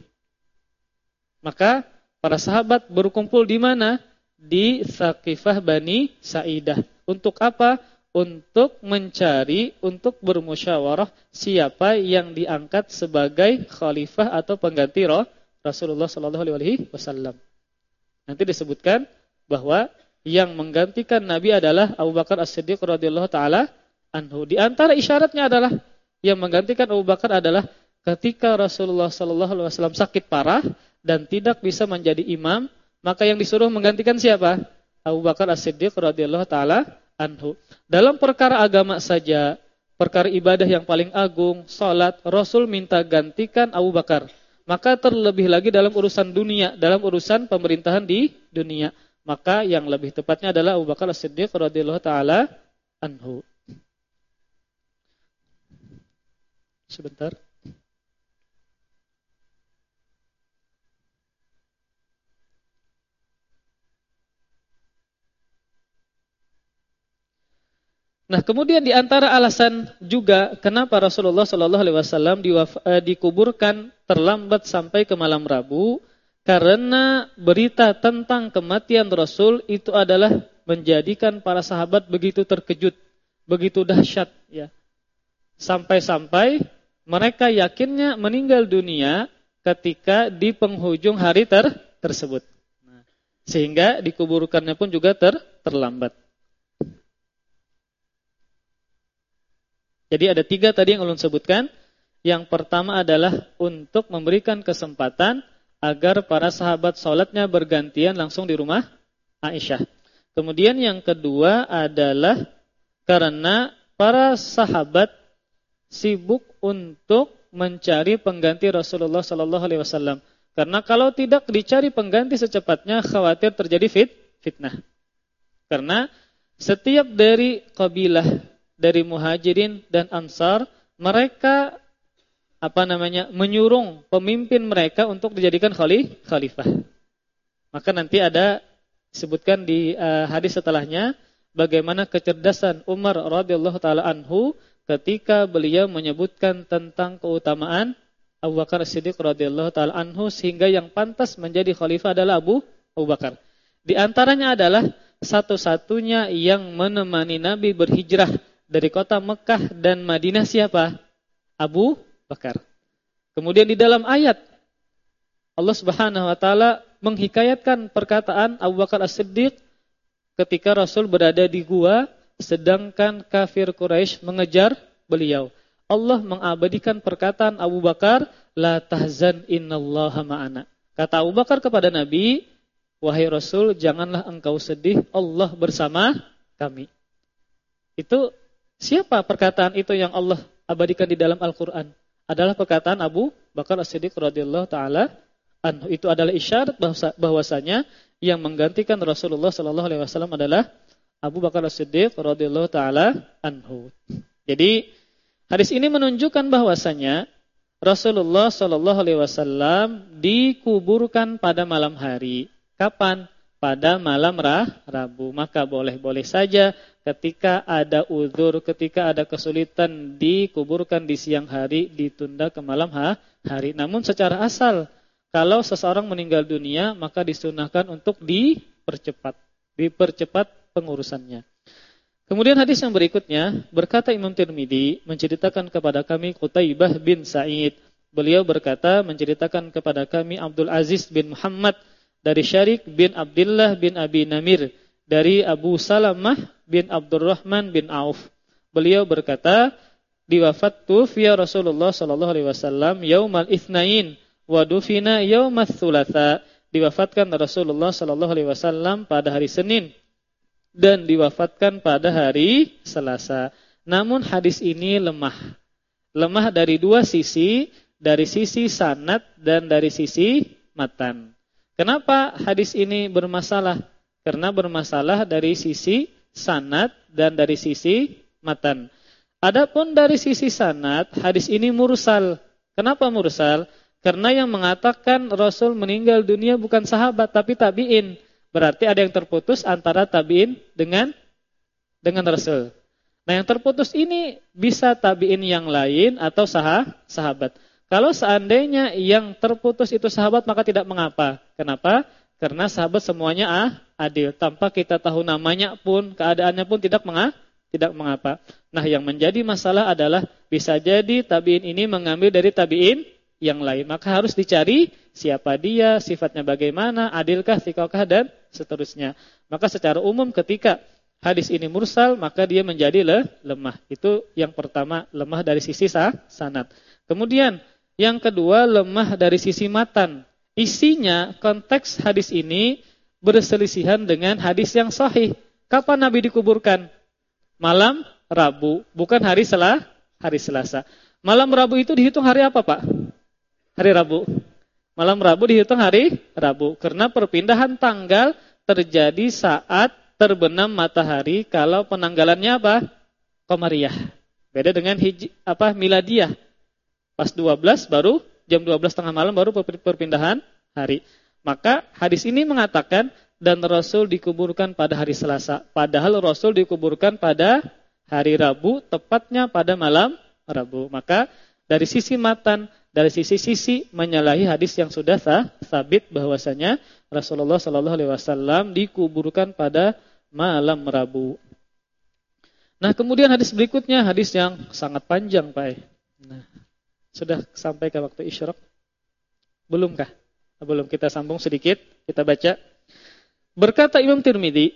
Maka para sahabat berkumpul di mana? Di Saqifah Bani Sa'idah. Untuk apa? untuk mencari, untuk bermusyawarah siapa yang diangkat sebagai khalifah atau pengganti roh Rasulullah Wasallam. Nanti disebutkan bahwa yang menggantikan Nabi adalah Abu Bakar As-Siddiq radhiyallahu taala anhu. Di antara isyaratnya adalah yang menggantikan Abu Bakar adalah ketika Rasulullah Shallallahu Alaihi Wasallam sakit parah dan tidak bisa menjadi imam, maka yang disuruh menggantikan siapa? Abu Bakar As-Siddiq radhiyallahu taala anhu. Dalam perkara agama saja, perkara ibadah yang paling agung, salat, Rasul minta gantikan Abu Bakar. Maka terlebih lagi dalam urusan dunia, dalam urusan pemerintahan di dunia. Maka yang lebih tepatnya adalah Abu Bakar As-Siddiq radhiyallahu taala anhu. Sebentar. Nah, kemudian di antara alasan juga kenapa Rasulullah Shallallahu Alaihi Wasallam eh, dikuburkan terlambat sampai ke malam Rabu, Karena berita tentang kematian Rasul itu adalah menjadikan para sahabat begitu terkejut, begitu dahsyat ya. Sampai-sampai mereka yakinnya meninggal dunia ketika di penghujung hari ter tersebut. Nah, sehingga dikuburkannya pun juga ter terlambat. Jadi ada tiga tadi yang ulun sebutkan. Yang pertama adalah untuk memberikan kesempatan agar para sahabat sholatnya bergantian langsung di rumah Aisyah. Kemudian yang kedua adalah karena para sahabat sibuk untuk mencari pengganti Rasulullah Sallallahu Alaihi Wasallam. Karena kalau tidak dicari pengganti secepatnya, khawatir terjadi fit, fitnah. Karena setiap dari kabilah dari muhajirin dan ansar, mereka apa namanya menyurung pemimpin mereka untuk dijadikan khalifah. Maka nanti ada disebutkan di uh, hadis setelahnya bagaimana kecerdasan Umar radhiyallahu taala anhu ketika beliau menyebutkan tentang keutamaan Abu Bakar Siddiq radhiyallahu taala anhu sehingga yang pantas menjadi khalifah adalah Abu Abu Bakar. Di antaranya adalah satu-satunya yang menemani Nabi berhijrah dari kota Mekah dan Madinah siapa? Abu bakar. Kemudian di dalam ayat Allah Subhanahu wa taala menghikayatkan perkataan Abu Bakar As-Siddiq ketika Rasul berada di gua sedangkan kafir Quraisy mengejar beliau. Allah mengabadikan perkataan Abu Bakar, la tahzan innallaha ma'ana. Kata Abu Bakar kepada Nabi, wahai Rasul, janganlah engkau sedih, Allah bersama kami. Itu siapa perkataan itu yang Allah abadikan di dalam Al-Qur'an? adalah perkataan Abu Bakar As-Siddiq radhiyallahu taala. Itu adalah isyarat bahwasanya yang menggantikan Rasulullah sallallahu alaihi wasallam adalah Abu Bakar As-Siddiq radhiyallahu taala anhu. Jadi hadis ini menunjukkan bahwasanya Rasulullah sallallahu alaihi wasallam dikuburkan pada malam hari. Kapan? Pada malam rah, Rabu. Maka boleh-boleh saja ketika ada uzur, ketika ada kesulitan dikuburkan di siang hari, ditunda ke malam hari. Namun secara asal, kalau seseorang meninggal dunia, maka disunahkan untuk dipercepat, dipercepat pengurusannya. Kemudian hadis yang berikutnya, berkata Imam Tirmidzi menceritakan kepada kami Qutaibah bin Sa'id. Beliau berkata menceritakan kepada kami Abdul Aziz bin Muhammad dari Syarik bin Abdullah bin Abi Namir dari Abu Salamah bin Abdurrahman bin Auf. Beliau berkata, diwafattu fi Rasulullah sallallahu alaihi wasallam yaumal itsnain wa dufina yaumats tsulatsa. Diwafatkan Rasulullah sallallahu alaihi wasallam pada hari Senin dan diwafatkan pada hari Selasa. Namun hadis ini lemah. Lemah dari dua sisi, dari sisi sanad dan dari sisi matan. Kenapa hadis ini bermasalah? Karena bermasalah dari sisi sanad dan dari sisi matan. Adapun dari sisi sanad, hadis ini mursal. Kenapa mursal? Karena yang mengatakan Rasul meninggal dunia bukan sahabat tapi tabi'in. Berarti ada yang terputus antara tabi'in dengan dengan Rasul. Nah, yang terputus ini bisa tabi'in yang lain atau sah sahabat. Kalau seandainya yang terputus itu sahabat maka tidak mengapa. Kenapa? Karena sahabat semuanya ah, adil. Tanpa kita tahu namanya pun, keadaannya pun tidak mengapa. Tidak mengapa. Nah yang menjadi masalah adalah bisa jadi tabiin ini mengambil dari tabiin yang lain. Maka harus dicari siapa dia, sifatnya bagaimana, adilkah, sikokah, dan seterusnya. Maka secara umum ketika hadis ini mursal, maka dia menjadi le, lemah. Itu yang pertama, lemah dari sisi sah, sanat. Kemudian yang kedua, lemah dari sisi matan. Isinya konteks hadis ini berselisihan dengan hadis yang sahih. Kapan Nabi dikuburkan? Malam Rabu, bukan hari Selah, hari Selasa. Malam Rabu itu dihitung hari apa, Pak? Hari Rabu. Malam Rabu dihitung hari Rabu karena perpindahan tanggal terjadi saat terbenam matahari kalau penanggalannya apa? Komariah. Beda dengan hij, apa miladiah. Pas 12 baru jam 12 tengah malam baru perpindahan hari. Maka hadis ini mengatakan dan Rasul dikuburkan pada hari Selasa. Padahal Rasul dikuburkan pada hari Rabu, tepatnya pada malam Rabu. Maka dari sisi matan dari sisi-sisi menyalahi hadis yang sudah sah, sabit bahwasanya Rasulullah Shallallahu alaihi wasallam dikuburkan pada malam Rabu. Nah, kemudian hadis berikutnya hadis yang sangat panjang, Pak. Nah, sudah sampai ke waktu isyraq? Belumkah? Belum kita sambung sedikit, kita baca. Berkata Imam Tirmidzi,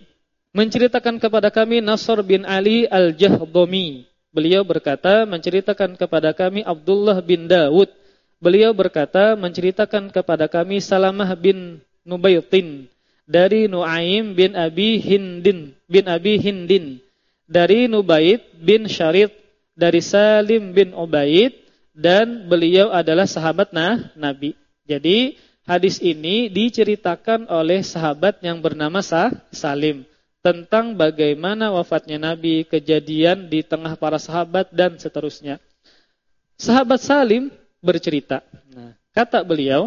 menceritakan kepada kami Nasr bin Ali Al-Jahdami Beliau berkata menceritakan kepada kami Abdullah bin Dawud. Beliau berkata menceritakan kepada kami Salamah bin Nubaytin dari Nuaim bin Abi Hindin bin Abi Hindin dari Nubayt bin Syarid dari Salim bin Ubaid dan beliau adalah sahabat nah, Nabi. Jadi hadis ini diceritakan oleh sahabat yang bernama Sah, Salim tentang bagaimana wafatnya Nabi, kejadian di tengah para sahabat dan seterusnya. Sahabat Salim bercerita. Nah, kata beliau,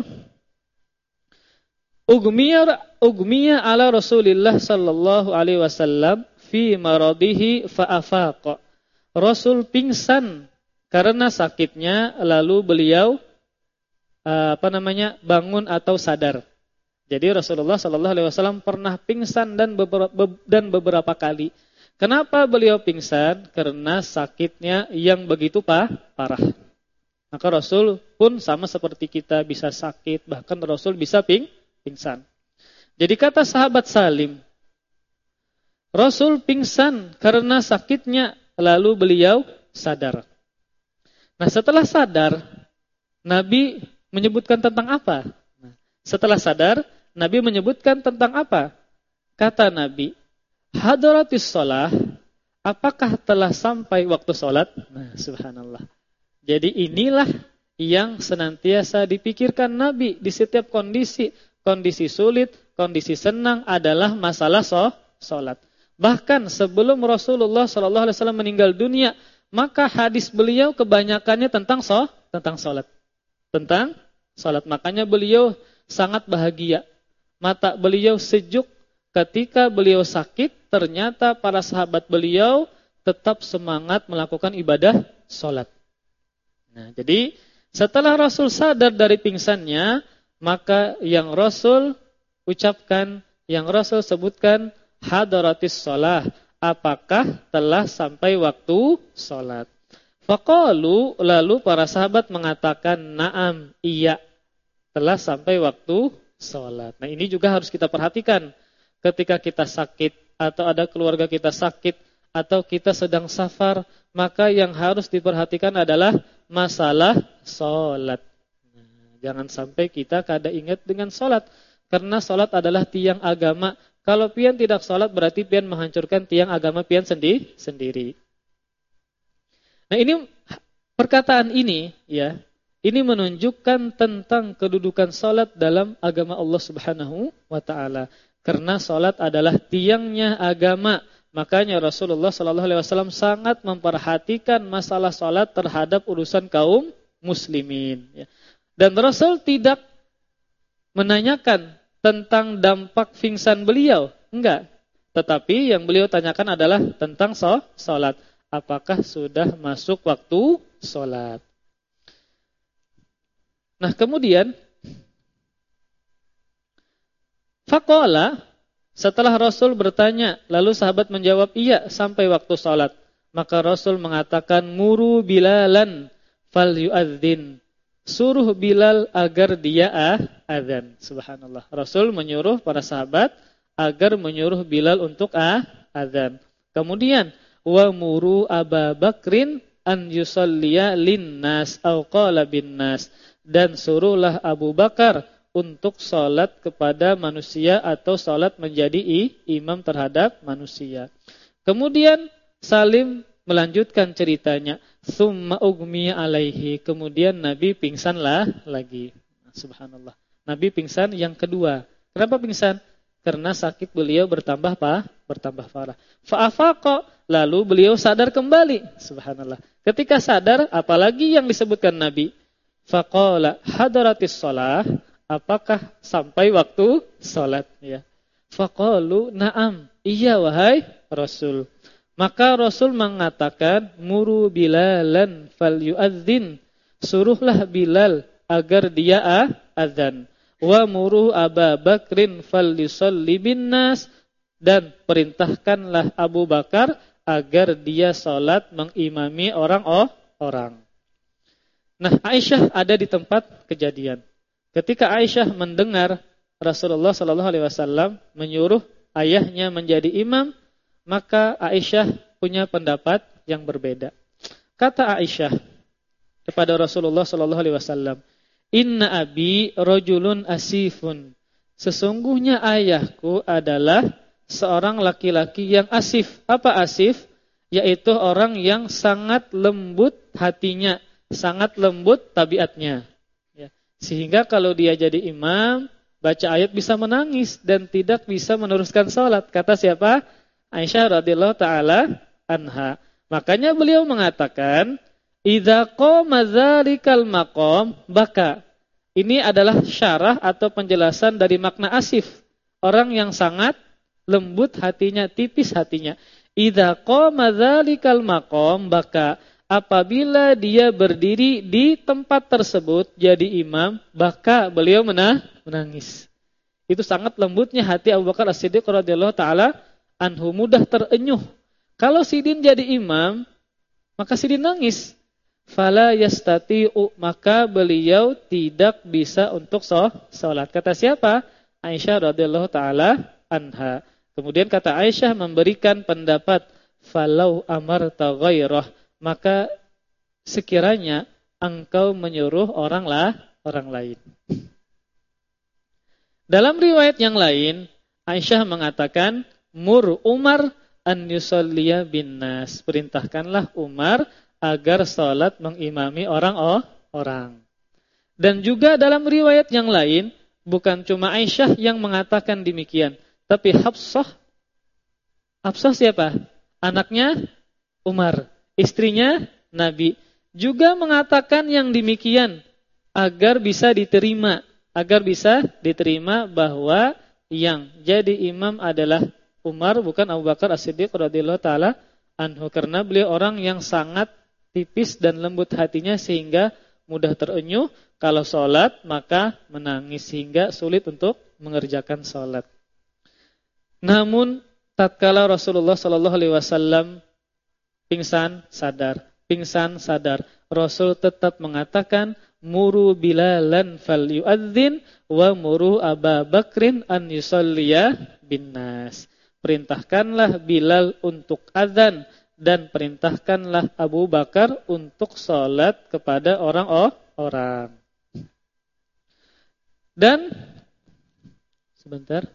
Ugmiya ugmiya ala Rasulillah sallallahu alaihi wasallam fi maradihi fa'afaqa. Rasul pingsan karena sakitnya lalu beliau eh, apa namanya? bangun atau sadar. Jadi Rasulullah Shallallahu Alaihi Wasallam pernah pingsan dan beberapa, dan beberapa kali. Kenapa beliau pingsan? Karena sakitnya yang begitu pa, parah. Maka Rasul pun sama seperti kita bisa sakit, bahkan Rasul bisa ping, pingsan. Jadi kata sahabat Salim, Rasul pingsan karena sakitnya, lalu beliau sadar. Nah setelah sadar, Nabi menyebutkan tentang apa? Setelah sadar, Nabi menyebutkan tentang apa? Kata Nabi, hadaratis sholah, apakah telah sampai waktu sholat? Nah, subhanallah. Jadi inilah yang senantiasa dipikirkan Nabi di setiap kondisi. Kondisi sulit, kondisi senang adalah masalah sholat. Bahkan sebelum Rasulullah SAW meninggal dunia, maka hadis beliau kebanyakannya tentang sholat. Tentang sholat. Tentang sholat. Makanya beliau sangat bahagia. Mata beliau sejuk ketika beliau sakit, ternyata para sahabat beliau tetap semangat melakukan ibadah sholat. Nah, jadi setelah Rasul sadar dari pingsannya, maka yang Rasul ucapkan, yang Rasul sebutkan hadaratis sholat. Apakah telah sampai waktu sholat? Fakalu lalu para sahabat mengatakan naam, iya telah sampai waktu sholat. Nah ini juga harus kita perhatikan ketika kita sakit atau ada keluarga kita sakit atau kita sedang safar, maka yang harus diperhatikan adalah masalah sholat. Nah, jangan sampai kita kada ingat dengan sholat. Karena sholat adalah tiang agama. Kalau pian tidak sholat berarti pian menghancurkan tiang agama pian sendi sendiri. Nah ini perkataan ini ya ini menunjukkan tentang kedudukan salat dalam agama Allah Subhanahu wa taala. Karena salat adalah tiangnya agama. Makanya Rasulullah sallallahu alaihi wasallam sangat memperhatikan masalah salat terhadap urusan kaum muslimin ya. Dan Rasul tidak menanyakan tentang dampak pingsan beliau, enggak. Tetapi yang beliau tanyakan adalah tentang salat. Apakah sudah masuk waktu salat? Nah kemudian Fakola setelah Rasul bertanya, lalu sahabat menjawab iya sampai waktu salat. Maka Rasul mengatakan muru bilalan fal yuadzin. Suruh Bilal agar dia ah, adzan. Subhanallah. Rasul menyuruh para sahabat agar menyuruh Bilal untuk ah, adzan. Kemudian wa muru Aba Bakrin an yusalliya linnas au qala bin nas dan suruhlah Abu Bakar untuk sholat kepada manusia atau sholat menjadi imam terhadap manusia. Kemudian Salim melanjutkan ceritanya. Summa ugmiya alaihi. Kemudian Nabi pingsanlah lagi. Subhanallah. Nabi pingsan yang kedua. Kenapa pingsan? Karena sakit beliau bertambah apa? Bertambah parah. Fa'afaqa. Lalu beliau sadar kembali. Subhanallah. Ketika sadar, apalagi yang disebutkan Nabi? Faqala hadaratis shalah, apakah sampai waktu salat ya. Faqalu na'am, iya wahai Rasul. Maka Rasul mengatakan muru bilalan fal yu'adzin. suruhlah Bilal agar dia adzan. Wa muru Aba Bakrin fallisalli bin nas dan perintahkanlah Abu Bakar agar dia salat mengimami orang oh orang. Nah, Aisyah ada di tempat kejadian. Ketika Aisyah mendengar Rasulullah Shallallahu alaihi wasallam menyuruh ayahnya menjadi imam, maka Aisyah punya pendapat yang berbeda. Kata Aisyah kepada Rasulullah Shallallahu alaihi wasallam, Inna abi rojulun asifun. Sesungguhnya ayahku adalah seorang laki-laki yang asif. Apa asif? Yaitu orang yang sangat lembut hatinya, sangat lembut tabiatnya. Ya. Sehingga kalau dia jadi imam, baca ayat bisa menangis dan tidak bisa meneruskan sholat. Kata siapa? Aisyah radhiyallahu taala anha. Makanya beliau mengatakan, Idza qama dzalikal maqam baka. Ini adalah syarah atau penjelasan dari makna asif. Orang yang sangat lembut hatinya, tipis hatinya. Idza qama dzalikal maqam baka. Apabila dia berdiri di tempat tersebut jadi imam, baka beliau menangis. Itu sangat lembutnya hati Abu Bakar As-Siddiq radhiyallahu taala anhu mudah terenyuh. Kalau Sidin jadi imam, maka Sidin nangis fala yastati'u maka beliau tidak bisa untuk sholat. Kata siapa? Aisyah radhiyallahu taala anha. Kemudian kata Aisyah memberikan pendapat falau amarta ghairah maka sekiranya engkau menyuruh orang lah orang lain. Dalam riwayat yang lain Aisyah mengatakan mur Umar an yusalliya bin nas. Perintahkanlah Umar agar salat mengimami orang oh, orang. Dan juga dalam riwayat yang lain, bukan cuma Aisyah yang mengatakan demikian, tapi Hafsah. Hafsah siapa? Anaknya Umar, istrinya Nabi. Juga mengatakan yang demikian agar bisa diterima, agar bisa diterima bahwa yang jadi imam adalah Umar bukan Abu Bakar As-Siddiq radhiyallahu taala anhu karena beliau orang yang sangat tipis dan lembut hatinya sehingga mudah terenyuh. Kalau sholat maka menangis sehingga sulit untuk mengerjakan sholat. Namun tatkala Rasulullah Shallallahu Alaihi Wasallam pingsan sadar, pingsan sadar, Rasul tetap mengatakan muru bilalan fal wa muru Aba Bakrin an yusalliya bin nas. Perintahkanlah Bilal untuk azan dan perintahkanlah Abu Bakar untuk sholat kepada orang oh, orang. Dan sebentar.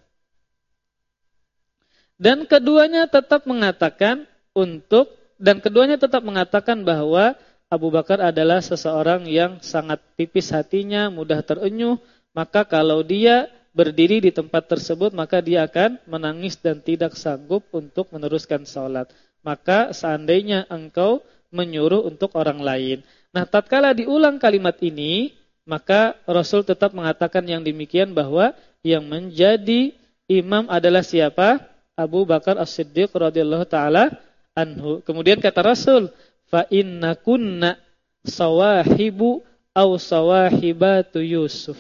Dan keduanya tetap mengatakan untuk dan keduanya tetap mengatakan bahwa Abu Bakar adalah seseorang yang sangat tipis hatinya, mudah terenyuh, maka kalau dia berdiri di tempat tersebut maka dia akan menangis dan tidak sanggup untuk meneruskan sholat maka seandainya engkau menyuruh untuk orang lain. Nah, tatkala diulang kalimat ini, maka Rasul tetap mengatakan yang demikian bahwa yang menjadi imam adalah siapa? Abu Bakar As-Siddiq radhiyallahu taala anhu. Kemudian kata Rasul, "Fa inna kunna sawahibu au sawahibatu Yusuf."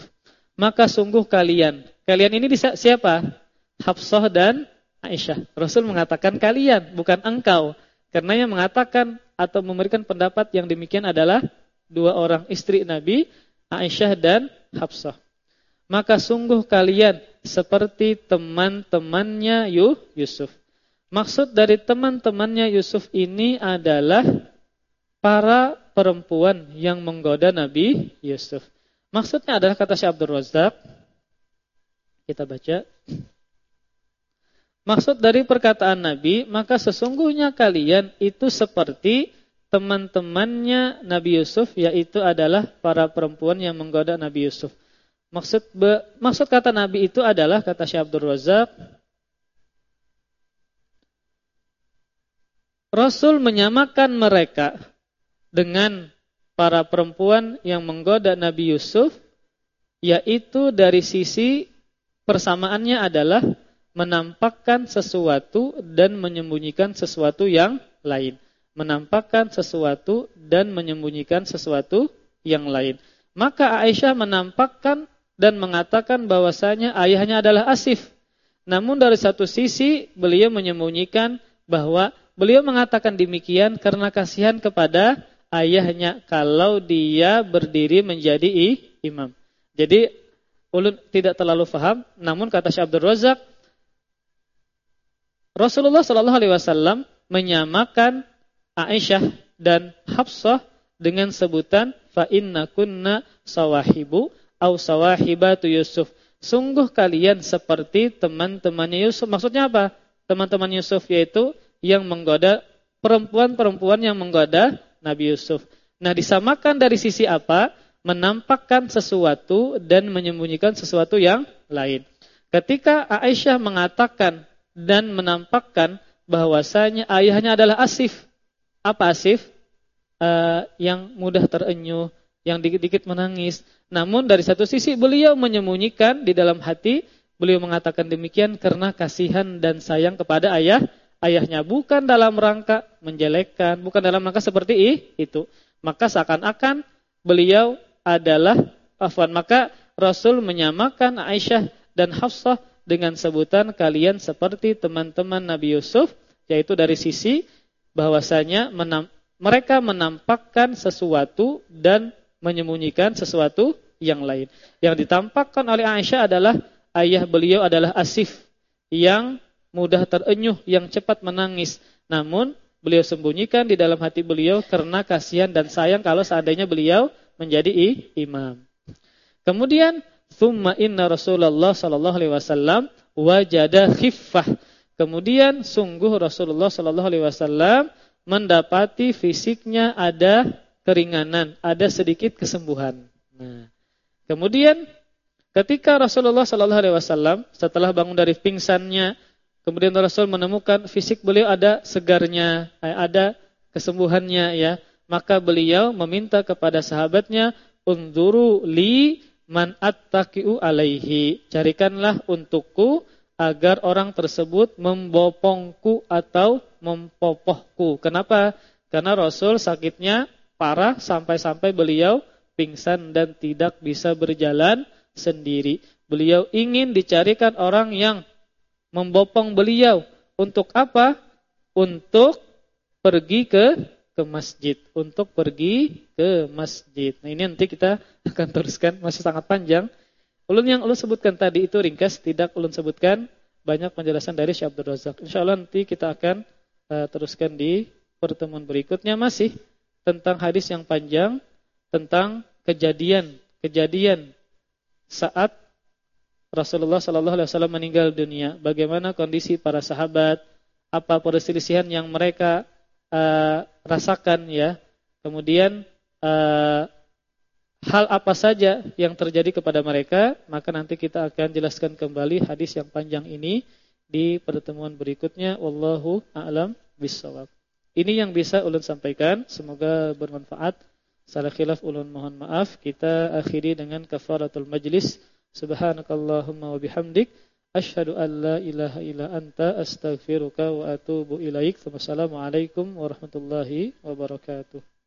Maka sungguh kalian, kalian ini siapa? Hafsah dan Aisyah. Rasul mengatakan kalian, bukan engkau. Karena yang mengatakan atau memberikan pendapat yang demikian adalah dua orang istri Nabi, Aisyah dan Hafsah. Maka sungguh kalian seperti teman-temannya Yusuf. Maksud dari teman-temannya Yusuf ini adalah para perempuan yang menggoda Nabi Yusuf. Maksudnya adalah kata Syekh Abdul Razak. Kita baca. Maksud dari perkataan Nabi, maka sesungguhnya kalian itu seperti teman-temannya Nabi Yusuf, yaitu adalah para perempuan yang menggoda Nabi Yusuf. Maksud be, maksud kata Nabi itu adalah kata Syekh Abdul Razak Rasul menyamakan mereka dengan para perempuan yang menggoda Nabi Yusuf yaitu dari sisi persamaannya adalah menampakkan sesuatu dan menyembunyikan sesuatu yang lain. Menampakkan sesuatu dan menyembunyikan sesuatu yang lain. Maka Aisyah menampakkan dan mengatakan bahwasanya ayahnya adalah Asif. Namun dari satu sisi beliau menyembunyikan bahwa beliau mengatakan demikian karena kasihan kepada ayahnya kalau dia berdiri menjadi imam. Jadi ulun tidak terlalu paham, namun kata Syekh Abdul Razak Rasulullah Shallallahu alaihi wasallam menyamakan Aisyah dan Hafsah dengan sebutan fa inna kunna sawahibu au sawahibatu Yusuf. Sungguh kalian seperti teman-temannya Yusuf. Maksudnya apa? Teman-teman Yusuf yaitu yang menggoda perempuan-perempuan yang menggoda Nabi Yusuf. Nah, disamakan dari sisi apa? Menampakkan sesuatu dan menyembunyikan sesuatu yang lain. Ketika Aisyah mengatakan dan menampakkan bahwasanya ayahnya adalah Asif. Apa Asif? Uh, yang mudah terenyuh, yang dikit-dikit menangis. Namun dari satu sisi beliau menyembunyikan di dalam hati, beliau mengatakan demikian karena kasihan dan sayang kepada ayah ayahnya bukan dalam rangka menjelekkan, bukan dalam rangka seperti itu. Maka seakan-akan beliau adalah afwan. Maka Rasul menyamakan Aisyah dan Hafsah dengan sebutan kalian seperti teman-teman Nabi Yusuf, yaitu dari sisi bahwasanya menam, mereka menampakkan sesuatu dan menyembunyikan sesuatu yang lain. Yang ditampakkan oleh Aisyah adalah ayah beliau adalah Asif yang mudah terenyuh, yang cepat menangis. Namun beliau sembunyikan di dalam hati beliau karena kasihan dan sayang kalau seandainya beliau menjadi imam. Kemudian thumma inna Rasulullah sallallahu alaihi wasallam wajada khiffah. Kemudian sungguh Rasulullah sallallahu alaihi wasallam mendapati fisiknya ada keringanan, ada sedikit kesembuhan. Nah, kemudian ketika Rasulullah sallallahu alaihi wasallam setelah bangun dari pingsannya Kemudian Rasul menemukan fisik beliau ada segarnya, eh, ada kesembuhannya ya. Maka beliau meminta kepada sahabatnya, "Unzuru li man attaqiu alaihi." Carikanlah untukku agar orang tersebut membopongku atau mempopohku. Kenapa? Karena Rasul sakitnya parah sampai-sampai beliau pingsan dan tidak bisa berjalan sendiri. Beliau ingin dicarikan orang yang membopong beliau untuk apa? Untuk pergi ke ke masjid, untuk pergi ke masjid. Nah, ini nanti kita akan teruskan masih sangat panjang. Ulun yang ulun sebutkan tadi itu ringkas, tidak ulun sebutkan banyak penjelasan dari Syekh Abdul Razak. Insyaallah nanti kita akan uh, teruskan di pertemuan berikutnya masih tentang hadis yang panjang tentang kejadian kejadian saat Rasulullah Shallallahu Alaihi Wasallam meninggal dunia, bagaimana kondisi para sahabat, apa perselisihan yang mereka uh, rasakan ya, kemudian uh, hal apa saja yang terjadi kepada mereka, maka nanti kita akan jelaskan kembali hadis yang panjang ini di pertemuan berikutnya. Wallahu a'lam bishawab. Ini yang bisa ulun sampaikan, semoga bermanfaat. Salah khilaf ulun mohon maaf. Kita akhiri dengan kafaratul majlis. Subhanakallahumma wa bihamdik asyhadu an la ilaha illa anta astaghfiruka wa atubu ilaik. Wassalamualaikum warahmatullahi wabarakatuh.